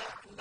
يعلم